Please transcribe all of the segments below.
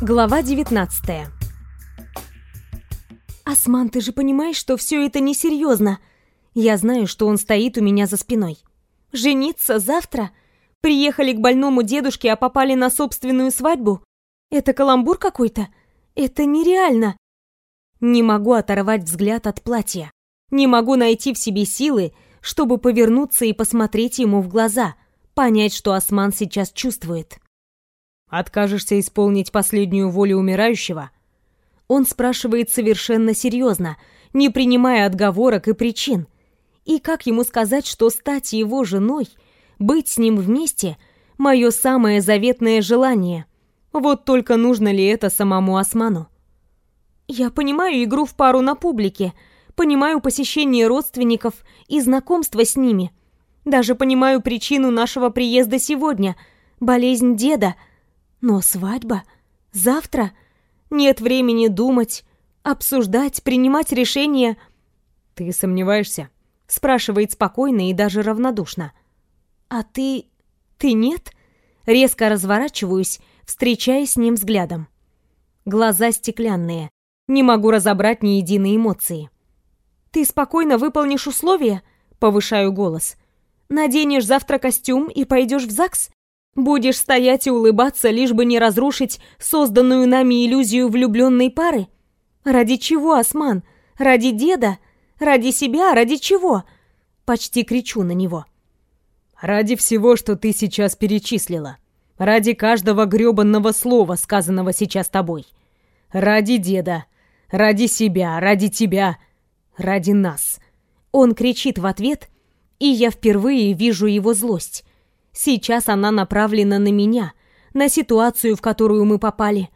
Глава 19 «Осман, ты же понимаешь, что все это несерьезно. Я знаю, что он стоит у меня за спиной. Жениться завтра? Приехали к больному дедушке, а попали на собственную свадьбу? Это каламбур какой-то? Это нереально!» Не могу оторвать взгляд от платья. Не могу найти в себе силы, чтобы повернуться и посмотреть ему в глаза, понять, что Осман сейчас чувствует. Откажешься исполнить последнюю волю умирающего? Он спрашивает совершенно серьезно, не принимая отговорок и причин. И как ему сказать, что стать его женой, быть с ним вместе — мое самое заветное желание? Вот только нужно ли это самому Осману? Я понимаю игру в пару на публике, понимаю посещение родственников и знакомство с ними. Даже понимаю причину нашего приезда сегодня — болезнь деда — но свадьба? Завтра? Нет времени думать, обсуждать, принимать решения. Ты сомневаешься? Спрашивает спокойно и даже равнодушно. А ты... ты нет? Резко разворачиваюсь, встречаясь с ним взглядом. Глаза стеклянные. Не могу разобрать ни единой эмоции. «Ты спокойно выполнишь условия?» Повышаю голос. «Наденешь завтра костюм и пойдешь в ЗАГС? Будешь стоять и улыбаться, лишь бы не разрушить созданную нами иллюзию влюбленной пары? Ради чего, Осман? Ради деда? Ради себя? Ради чего? Почти кричу на него. Ради всего, что ты сейчас перечислила. Ради каждого грёбанного слова, сказанного сейчас тобой. Ради деда. Ради себя. Ради тебя. Ради нас. Он кричит в ответ, и я впервые вижу его злость. Сейчас она направлена на меня, на ситуацию, в которую мы попали.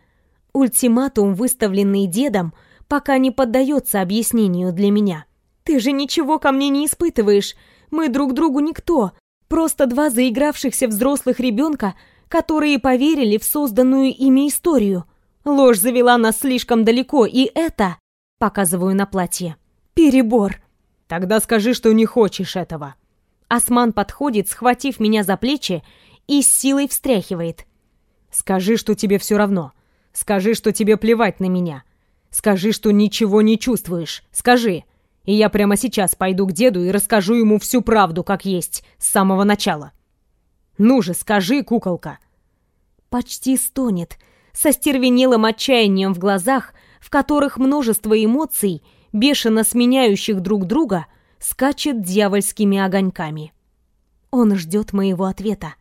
Ультиматум, выставленный дедом, пока не поддается объяснению для меня. Ты же ничего ко мне не испытываешь. Мы друг другу никто. Просто два заигравшихся взрослых ребенка, которые поверили в созданную ими историю. Ложь завела нас слишком далеко, и это, показываю на платье, перебор. Тогда скажи, что не хочешь этого. Осман подходит, схватив меня за плечи и с силой встряхивает. «Скажи, что тебе все равно. Скажи, что тебе плевать на меня. Скажи, что ничего не чувствуешь. Скажи. И я прямо сейчас пойду к деду и расскажу ему всю правду, как есть, с самого начала. Ну же, скажи, куколка!» Почти стонет, со стервенелым отчаянием в глазах, в которых множество эмоций, бешено сменяющих друг друга — скачет дьявольскими огоньками. Он ждет моего ответа.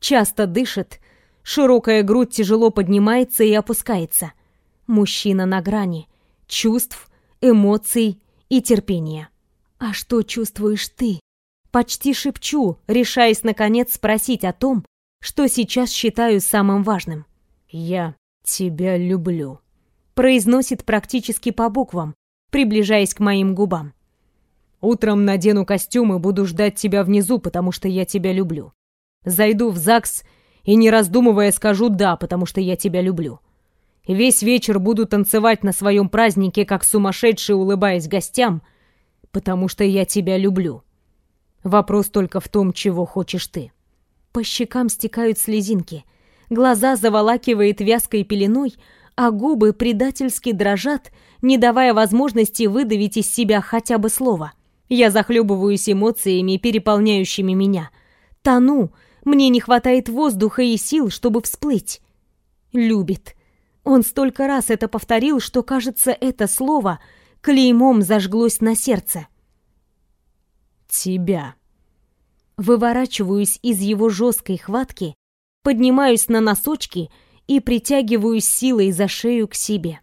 Часто дышит, широкая грудь тяжело поднимается и опускается. Мужчина на грани чувств, эмоций и терпения. «А что чувствуешь ты?» Почти шепчу, решаясь наконец спросить о том, что сейчас считаю самым важным. «Я тебя люблю», — произносит практически по буквам, приближаясь к моим губам. Утром надену костюм и буду ждать тебя внизу, потому что я тебя люблю. Зайду в ЗАГС и, не раздумывая, скажу «да», потому что я тебя люблю. Весь вечер буду танцевать на своем празднике, как сумасшедший, улыбаясь гостям, потому что я тебя люблю. Вопрос только в том, чего хочешь ты. По щекам стекают слезинки, глаза заволакивает вязкой пеленой, а губы предательски дрожат, не давая возможности выдавить из себя хотя бы слово — я захлебываюсь эмоциями, переполняющими меня. Тону, мне не хватает воздуха и сил, чтобы всплыть. Любит. Он столько раз это повторил, что, кажется, это слово клеймом зажглось на сердце. Тебя. Выворачиваюсь из его жесткой хватки, поднимаюсь на носочки и притягиваюсь силой за шею к себе.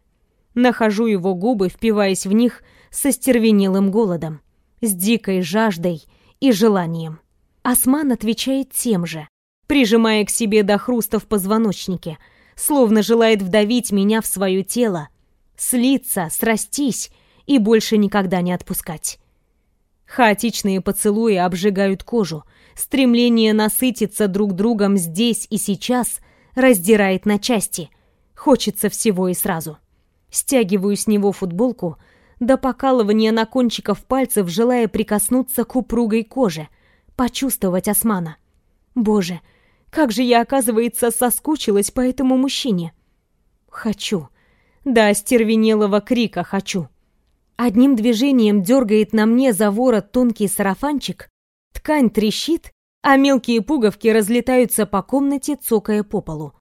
Нахожу его губы, впиваясь в них со стервенелым голодом с дикой жаждой и желанием. Осман отвечает тем же, прижимая к себе до хруста в позвоночнике, словно желает вдавить меня в свое тело, слиться, срастись и больше никогда не отпускать. Хаотичные поцелуи обжигают кожу, стремление насытиться друг другом здесь и сейчас раздирает на части. Хочется всего и сразу. Стягиваю с него футболку, до покалывания на кончиков пальцев, желая прикоснуться к упругой коже, почувствовать османа. Боже, как же я, оказывается, соскучилась по этому мужчине. Хочу. До остервенелого крика хочу. Одним движением дергает на мне за ворот тонкий сарафанчик, ткань трещит, а мелкие пуговки разлетаются по комнате, цокая по полу.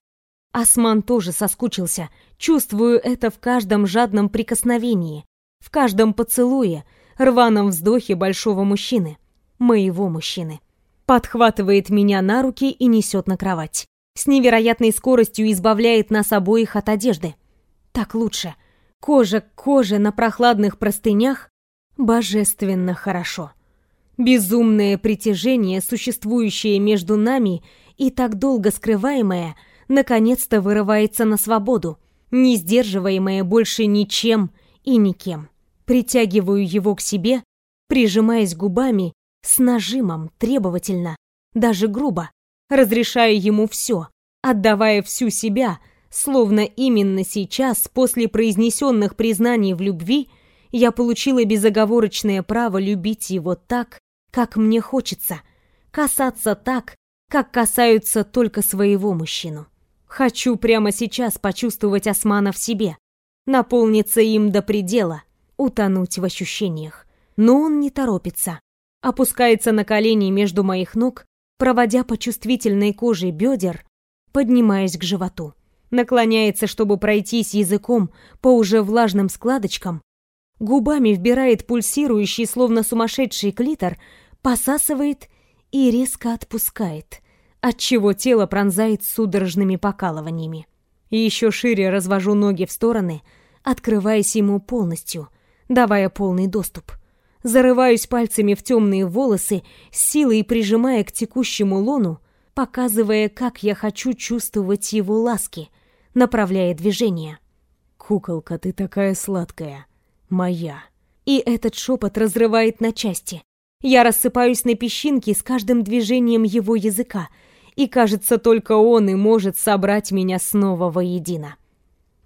Осман тоже соскучился, чувствую это в каждом жадном прикосновении, в каждом поцелуе, рваном вздохе большого мужчины, моего мужчины. Подхватывает меня на руки и несет на кровать. С невероятной скоростью избавляет нас обоих от одежды. Так лучше. Кожа к коже на прохладных простынях божественно хорошо. Безумное притяжение, существующее между нами и так долго скрываемое, наконец-то вырывается на свободу, не сдерживаемое больше ничем и никем. Притягиваю его к себе, прижимаясь губами, с нажимом, требовательно, даже грубо, разрешая ему все, отдавая всю себя, словно именно сейчас, после произнесенных признаний в любви, я получила безоговорочное право любить его так, как мне хочется, касаться так, как касаются только своего мужчину. Хочу прямо сейчас почувствовать Османа в себе, наполниться им до предела, утонуть в ощущениях. Но он не торопится. Опускается на колени между моих ног, проводя по чувствительной коже бедер, поднимаясь к животу. Наклоняется, чтобы пройтись языком по уже влажным складочкам, губами вбирает пульсирующий, словно сумасшедший клитор, посасывает и резко отпускает, отчего тело пронзает судорожными покалываниями. И еще шире развожу ноги в стороны, открываясь ему полностью, давая полный доступ. Зарываюсь пальцами в темные волосы, силой прижимая к текущему лону, показывая, как я хочу чувствовать его ласки, направляя движение. «Куколка, ты такая сладкая. Моя». И этот шепот разрывает на части. Я рассыпаюсь на песчинки с каждым движением его языка, и, кажется, только он и может собрать меня снова воедино.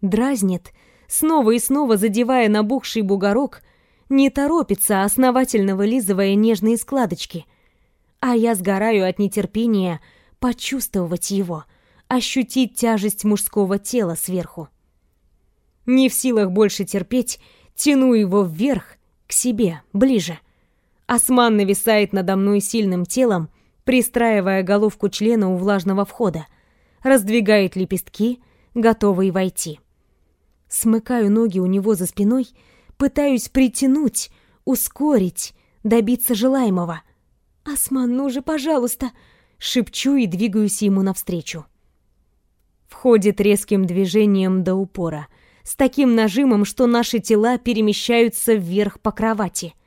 Дразнит, снова и снова задевая набухший бугорок, не торопится, основательно вылизывая нежные складочки. А я сгораю от нетерпения почувствовать его, ощутить тяжесть мужского тела сверху. Не в силах больше терпеть, тяну его вверх, к себе, ближе. Осман нависает надо мной сильным телом, пристраивая головку члена у влажного входа, раздвигает лепестки, готовый войти. Смыкаю ноги у него за спиной, пытаюсь притянуть, ускорить, добиться желаемого. «Осман, ну же, пожалуйста!» Шепчу и двигаюсь ему навстречу. Входит резким движением до упора, с таким нажимом, что наши тела перемещаются вверх по кровати —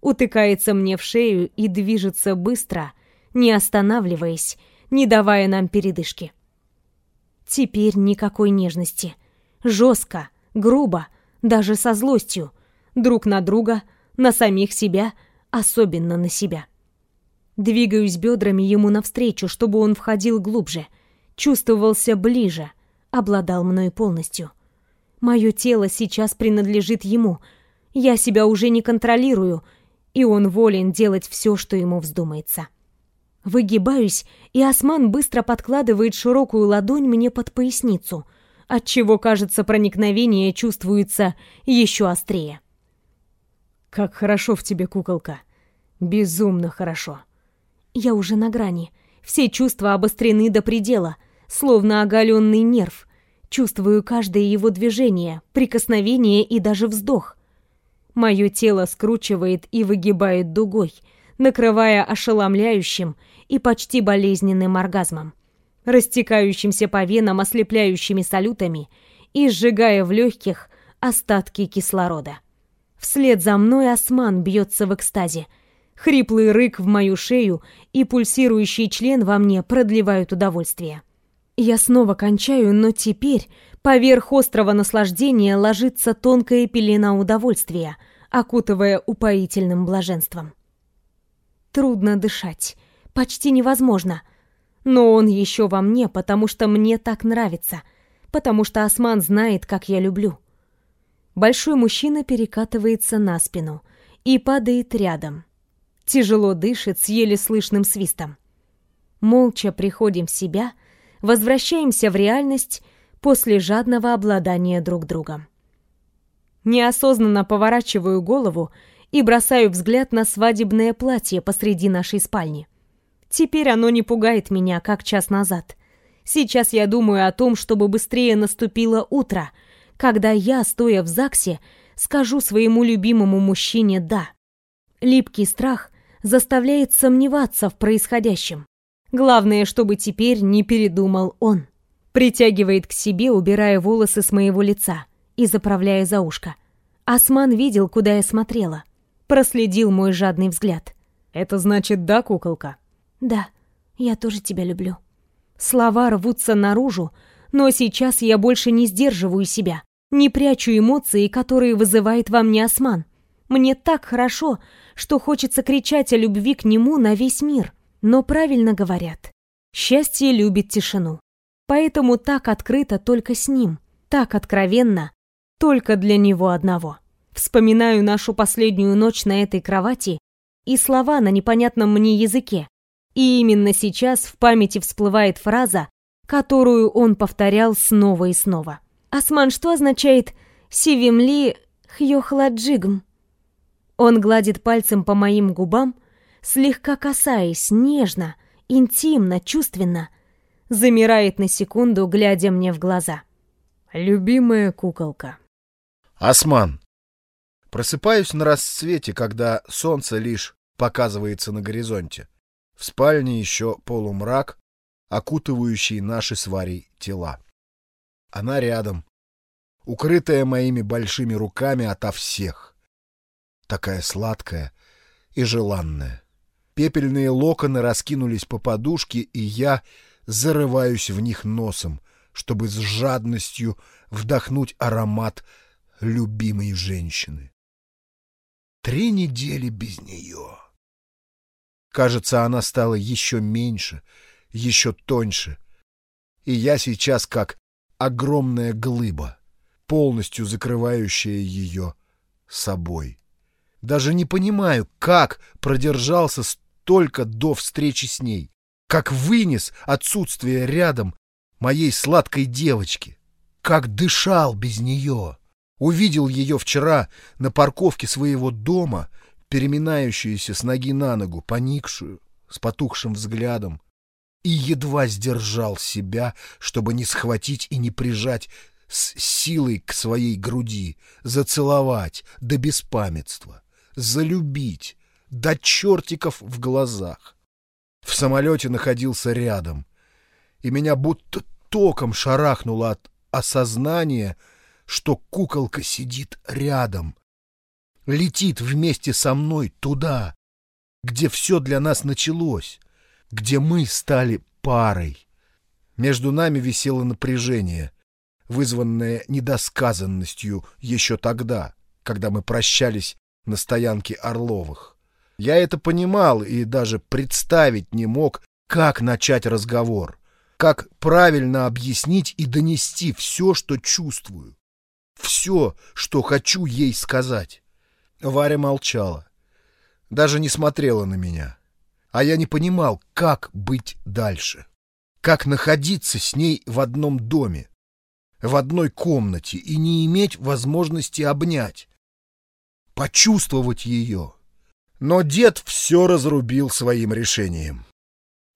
утыкается мне в шею и движется быстро, не останавливаясь, не давая нам передышки. Теперь никакой нежности. Жестко, грубо, даже со злостью. Друг на друга, на самих себя, особенно на себя. Двигаюсь бедрами ему навстречу, чтобы он входил глубже, чувствовался ближе, обладал мной полностью. Мое тело сейчас принадлежит ему. Я себя уже не контролирую — и он волен делать все, что ему вздумается. Выгибаюсь, и осман быстро подкладывает широкую ладонь мне под поясницу, отчего, кажется, проникновение чувствуется еще острее. «Как хорошо в тебе, куколка! Безумно хорошо!» Я уже на грани. Все чувства обострены до предела, словно оголенный нерв. Чувствую каждое его движение, прикосновение и даже вздох. Мое тело скручивает и выгибает дугой, накрывая ошеломляющим и почти болезненным оргазмом, растекающимся по венам ослепляющими салютами и сжигая в легких остатки кислорода. Вслед за мной осман бьется в экстазе. Хриплый рык в мою шею и пульсирующий член во мне продлевают удовольствие. Я снова кончаю, но теперь поверх острого наслаждения ложится тонкая пелена удовольствия, окутывая упоительным блаженством. Трудно дышать, почти невозможно. Но он еще во мне, потому что мне так нравится, потому что Осман знает, как я люблю. Большой мужчина перекатывается на спину и падает рядом. Тяжело дышит с еле слышным свистом. Молча приходим в себя — возвращаемся в реальность, после жадного обладания друг другом. Неосознанно поворачиваю голову и бросаю взгляд на свадебное платье посреди нашей спальни. Теперь оно не пугает меня, как час назад. Сейчас я думаю о том, чтобы быстрее наступило утро, когда я, стоя в ЗАГСе, скажу своему любимому мужчине «да». Липкий страх заставляет сомневаться в происходящем. Главное, чтобы теперь не передумал он. Притягивает к себе, убирая волосы с моего лица и заправляя за ушко. Осман видел, куда я смотрела. Проследил мой жадный взгляд. «Это значит да, куколка?» «Да, я тоже тебя люблю». Слова рвутся наружу, но сейчас я больше не сдерживаю себя, не прячу эмоции, которые вызывает во мне Осман. Мне так хорошо, что хочется кричать о любви к нему на весь мир. Но правильно говорят, счастье любит тишину. Поэтому так открыто только с ним, так откровенно только для него одного. Вспоминаю нашу последнюю ночь на этой кровати и слова на непонятном мне языке. И именно сейчас в памяти всплывает фраза, которую он повторял снова и снова. «Осман, что означает «сивимли хьохладжигм»?» Он гладит пальцем по моим губам, слегка касаясь, нежно, интимно, чувственно, замирает на секунду, глядя мне в глаза. «Любимая куколка». «Осман». Просыпаюсь на рассвете, когда солнце лишь показывается на горизонте. В спальне еще полумрак, окутывающий наши с Варей тела. Она рядом, укрытая моими большими руками ото всех такая сладкая и желанная. Пепельные локоны раскинулись по подушке, и я зарываюсь в них носом, чтобы с жадностью вдохнуть аромат любимой женщины. Три недели без нее. Кажется, она стала еще меньше, еще тоньше. И я сейчас как огромная глыба, полностью закрывающая ее собой. Даже не понимаю, как продержался столько до встречи с ней, как вынес отсутствие рядом моей сладкой девочки, как дышал без нее. Увидел ее вчера на парковке своего дома, переминающуюся с ноги на ногу, поникшую, с потухшим взглядом, и едва сдержал себя, чтобы не схватить и не прижать с силой к своей груди, зацеловать до беспамятства залюбить, до чертиков в глазах. В самолете находился рядом, и меня будто током шарахнуло от осознания, что куколка сидит рядом, летит вместе со мной туда, где все для нас началось, где мы стали парой. Между нами висело напряжение, вызванное недосказанностью еще тогда, когда мы прощались на стоянке Орловых. Я это понимал и даже представить не мог, как начать разговор, как правильно объяснить и донести все, что чувствую, все, что хочу ей сказать. Варя молчала, даже не смотрела на меня, а я не понимал, как быть дальше, как находиться с ней в одном доме, в одной комнате и не иметь возможности обнять почувствовать ее. Но дед все разрубил своим решением.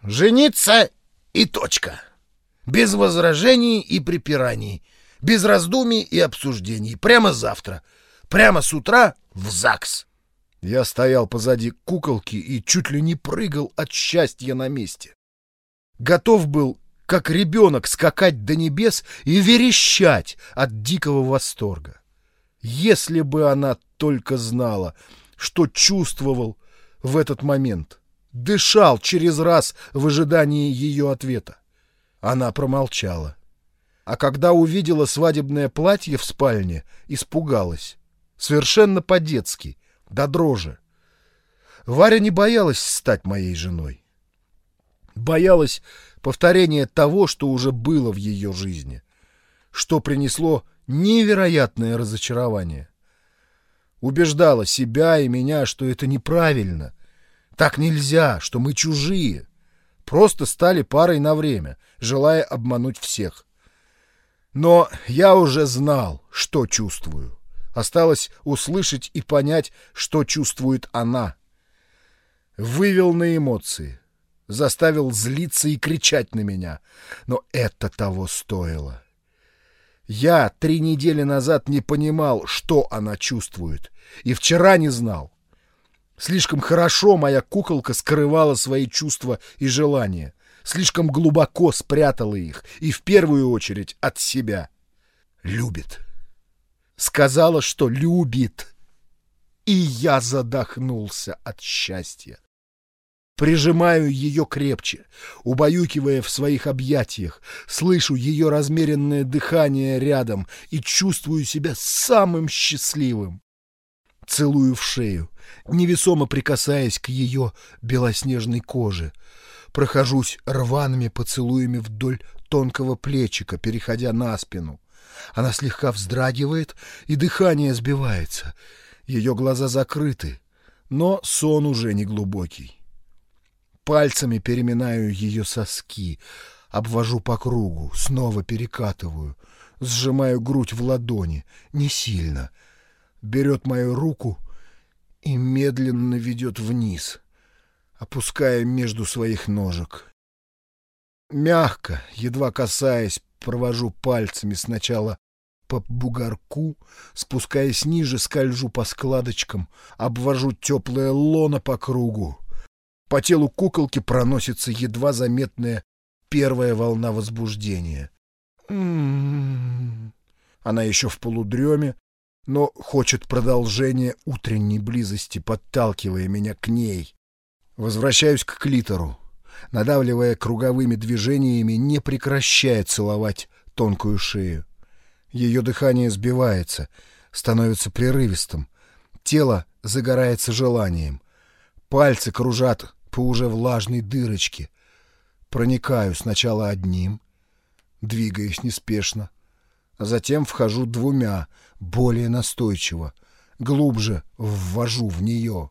«Жениться и точка. Без возражений и припираний, без раздумий и обсуждений. Прямо завтра, прямо с утра в ЗАГС». Я стоял позади куколки и чуть ли не прыгал от счастья на месте. Готов был, как ребенок, скакать до небес и верещать от дикого восторга. Если бы она только знала, что чувствовал в этот момент. Дышал через раз в ожидании ее ответа. Она промолчала. А когда увидела свадебное платье в спальне, испугалась. Совершенно по-детски, до дрожи. Варя не боялась стать моей женой. Боялась повторения того, что уже было в ее жизни, что принесло невероятное разочарование. Убеждала себя и меня, что это неправильно. Так нельзя, что мы чужие. Просто стали парой на время, желая обмануть всех. Но я уже знал, что чувствую. Осталось услышать и понять, что чувствует она. Вывел на эмоции, заставил злиться и кричать на меня. Но это того стоило. Я три недели назад не понимал, что она чувствует, и вчера не знал. Слишком хорошо моя куколка скрывала свои чувства и желания, слишком глубоко спрятала их, и в первую очередь от себя. Любит. Сказала, что любит. И я задохнулся от счастья. Прижимаю ее крепче, убаюкивая в своих объятиях, слышу ее размеренное дыхание рядом и чувствую себя самым счастливым. Целую в шею, невесомо прикасаясь к ее белоснежной коже. Прохожусь рваными поцелуями вдоль тонкого плечика, переходя на спину. Она слегка вздрагивает, и дыхание сбивается. Ее глаза закрыты, но сон уже не глубокий. Пальцами переминаю ее соски, обвожу по кругу, снова перекатываю, сжимаю грудь в ладони, не сильно. Берет мою руку и медленно ведет вниз, опуская между своих ножек. Мягко, едва касаясь, провожу пальцами сначала по бугорку, спускаясь ниже, скольжу по складочкам, обвожу теплое лоно по кругу. По телу куколки проносится едва заметная первая волна возбуждения. М-м-м. Она еще в полудреме, но хочет продолжения утренней близости, подталкивая меня к ней. Возвращаюсь к клитору, надавливая круговыми движениями, не прекращая целовать тонкую шею. Ее дыхание сбивается, становится прерывистым. Тело загорается желанием. Пальцы кружат по уже влажной дырочке. Проникаю сначала одним, двигаясь неспешно, а затем вхожу двумя, более настойчиво, глубже ввожу в нее.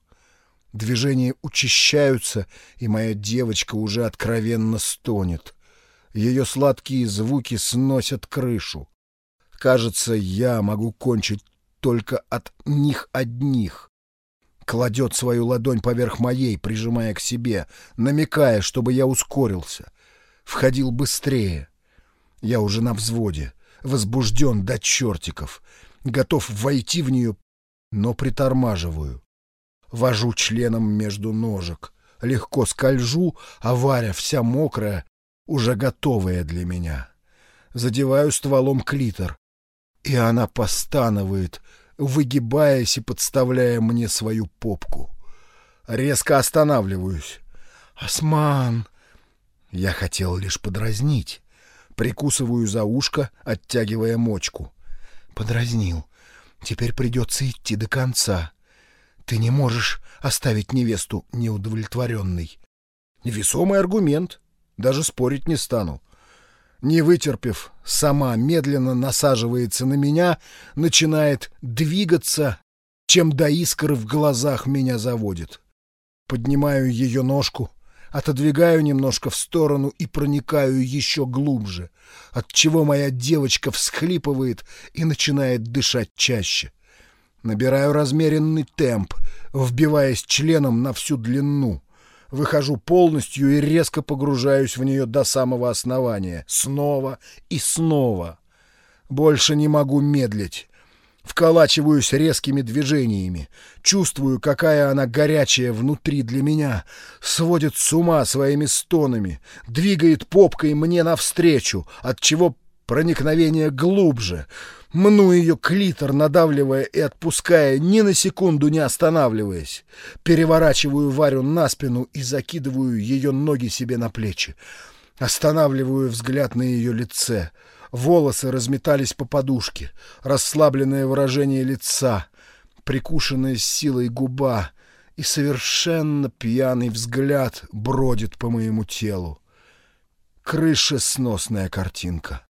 Движения учащаются, и моя девочка уже откровенно стонет. Ее сладкие звуки сносят крышу. Кажется, я могу кончить только от них одних. Кладет свою ладонь поверх моей, прижимая к себе, намекая, чтобы я ускорился. Входил быстрее. Я уже на взводе, возбужден до чертиков, готов войти в нее, но притормаживаю. Вожу членом между ножек, легко скольжу, а Варя вся мокрая, уже готовая для меня. Задеваю стволом клитор, и она постанывает, выгибаясь и подставляя мне свою попку. Резко останавливаюсь. «Осман!» Я хотел лишь подразнить. Прикусываю за ушко, оттягивая мочку. Подразнил. Теперь придется идти до конца. Ты не можешь оставить невесту неудовлетворенной. Весомый аргумент. Даже спорить не стану. Не вытерпев, сама медленно насаживается на меня, начинает двигаться, чем до искры в глазах меня заводит. Поднимаю ее ножку, отодвигаю немножко в сторону и проникаю еще глубже, отчего моя девочка всхлипывает и начинает дышать чаще. Набираю размеренный темп, вбиваясь членом на всю длину. Выхожу полностью и резко погружаюсь в нее до самого основания. Снова и снова. Больше не могу медлить. Вколачиваюсь резкими движениями. Чувствую, какая она горячая внутри для меня. Сводит с ума своими стонами. Двигает попкой мне навстречу, отчего проникновение глубже. Мну ее клитор, надавливая и отпуская, ни на секунду не останавливаясь. Переворачиваю Варю на спину и закидываю ее ноги себе на плечи. Останавливаю взгляд на ее лице — Волосы разметались по подушке, расслабленное выражение лица, прикушенная силой губа и совершенно пьяный взгляд бродит по моему телу. Крышесносная картинка.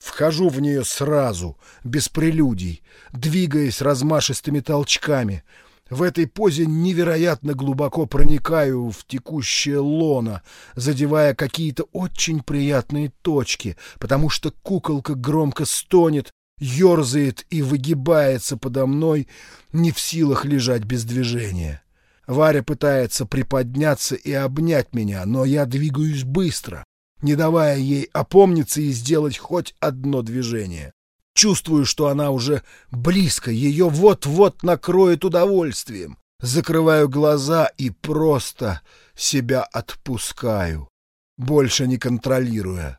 Вхожу в нее сразу, без прелюдий, двигаясь размашистыми толчками, В этой позе невероятно глубоко проникаю в текущее лоно, задевая какие-то очень приятные точки, потому что куколка громко стонет, ерзает и выгибается подо мной, не в силах лежать без движения. Варя пытается приподняться и обнять меня, но я двигаюсь быстро, не давая ей опомниться и сделать хоть одно движение. Чувствую, что она уже близко, ее вот-вот накроет удовольствием. Закрываю глаза и просто себя отпускаю, больше не контролируя.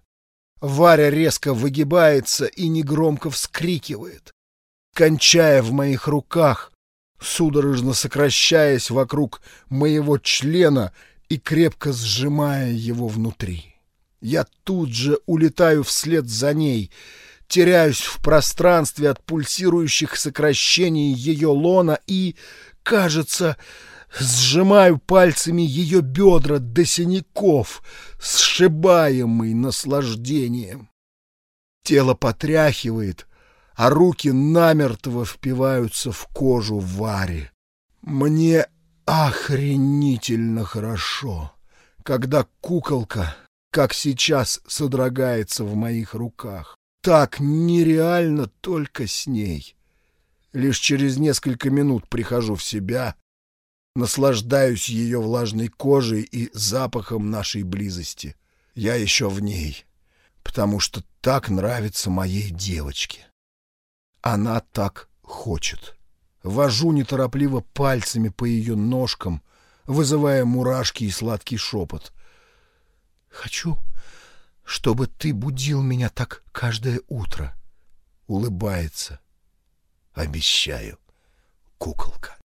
Варя резко выгибается и негромко вскрикивает, кончая в моих руках, судорожно сокращаясь вокруг моего члена и крепко сжимая его внутри. Я тут же улетаю вслед за ней, теряюсь в пространстве от пульсирующих сокращений ее лона и, кажется, сжимаю пальцами ее бедра до синяков, сшибаемый наслаждением. Тело потряхивает, а руки намертво впиваются в кожу Вари. Мне охренительно хорошо, когда куколка, как сейчас, содрогается в моих руках. Так нереально только с ней. Лишь через несколько минут прихожу в себя, наслаждаюсь ее влажной кожей и запахом нашей близости. Я еще в ней, потому что так нравится моей девочке. Она так хочет. Вожу неторопливо пальцами по ее ножкам, вызывая мурашки и сладкий шепот. «Хочу, чтобы ты будил меня так каждое утро». Улыбается. «Обещаю, куколка».